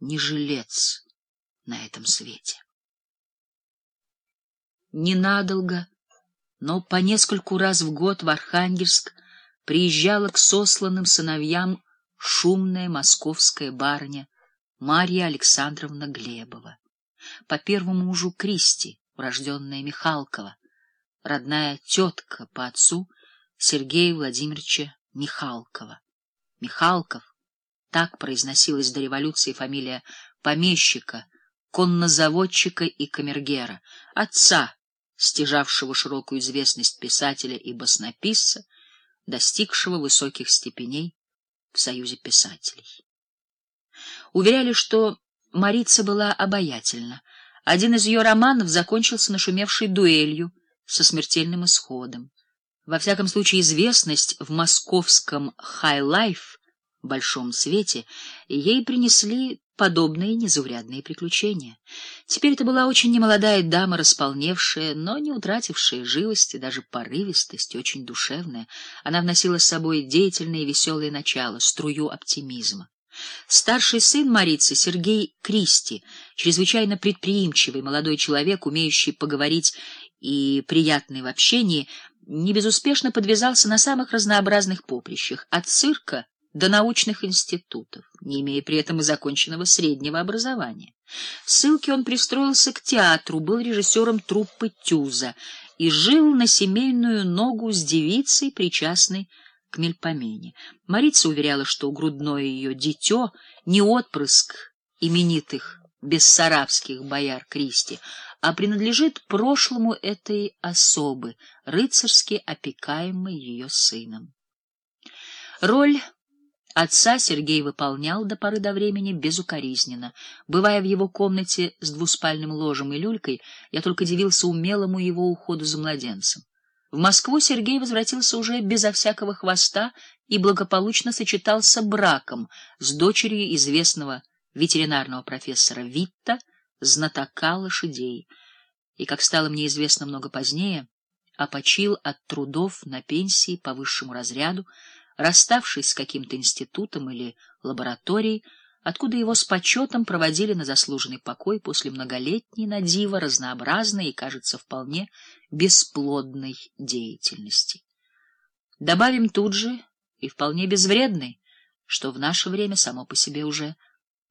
не жилец на этом свете. Ненадолго, но по нескольку раз в год в Архангельск приезжала к сосланным сыновьям шумная московская барыня Марья Александровна Глебова, по первому мужу Кристи, урожденная Михалкова, родная тетка по отцу Сергея Владимировича Михалкова. Михалков, так произносилась до революции фамилия помещика, коннозаводчика и камергера, отца, стяжавшего широкую известность писателя и баснописца, достигшего высоких степеней в Союзе писателей. Уверяли, что Марица была обаятельна. Один из ее романов закончился нашумевшей дуэлью со смертельным исходом. Во всяком случае, известность в московском хай-лайф, большом свете, ей принесли подобные незаурядные приключения. Теперь это была очень немолодая дама, располневшая, но не утратившая живости, даже порывистости, очень душевная. Она вносила с собой деятельное и веселое начало, струю оптимизма. Старший сын Марицы, Сергей Кристи, чрезвычайно предприимчивый молодой человек, умеющий поговорить и приятный в общении, не безуспешно подвязался на самых разнообразных поприщах, от цирка до научных институтов, не имея при этом и законченного среднего образования. В ссылке он пристроился к театру, был режиссером труппы Тюза и жил на семейную ногу с девицей, причастной к мельпомене. Марица уверяла, что грудное ее дитё не отпрыск именитых бессарабских бояр Кристи, а принадлежит прошлому этой особы, рыцарски опекаемой ее сыном. Роль Отца Сергей выполнял до поры до времени безукоризненно. Бывая в его комнате с двуспальным ложем и люлькой, я только дивился умелому его уходу за младенцем. В Москву Сергей возвратился уже безо всякого хвоста и благополучно сочетался браком с дочерью известного ветеринарного профессора Витта, знатока лошадей. И, как стало мне известно много позднее, опочил от трудов на пенсии по высшему разряду, расставшись с каким-то институтом или лабораторией, откуда его с почетом проводили на заслуженный покой после многолетней на диво разнообразной и, кажется, вполне бесплодной деятельности. Добавим тут же и вполне безвредной, что в наше время само по себе уже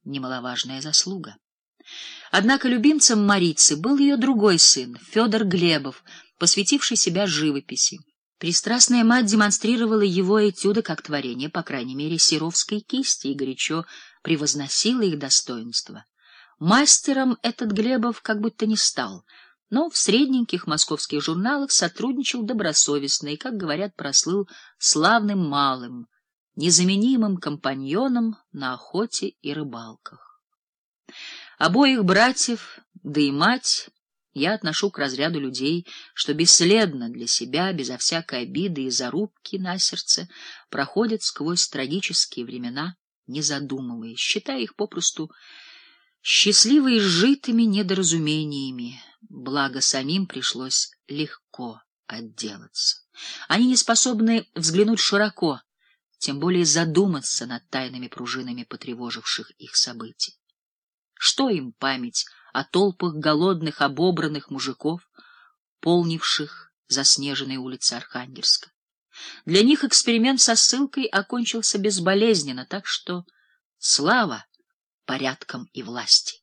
немаловажная заслуга. Однако любимцем Марицы был ее другой сын, Федор Глебов, посвятивший себя живописи. Пристрастная мать демонстрировала его этюды как творение, по крайней мере, серовской кисти, и горячо превозносила их достоинство. Мастером этот Глебов как будто не стал, но в средненьких московских журналах сотрудничал добросовестно и, как говорят, прослыл славным малым, незаменимым компаньоном на охоте и рыбалках. Обоих братьев, да и мать я отношу к разряду людей, что бесследно для себя, безо всякой обиды и зарубки на сердце, проходят сквозь трагические времена, не задумываясь, считая их попросту счастливо изжитыми недоразумениями, благо самим пришлось легко отделаться. Они не способны взглянуть широко, тем более задуматься над тайными пружинами потревоживших их событий. Что им память о толпах голодных, обобранных мужиков, полнивших заснеженные улицы Архангельска? Для них эксперимент со ссылкой окончился безболезненно, так что слава порядкам и власти.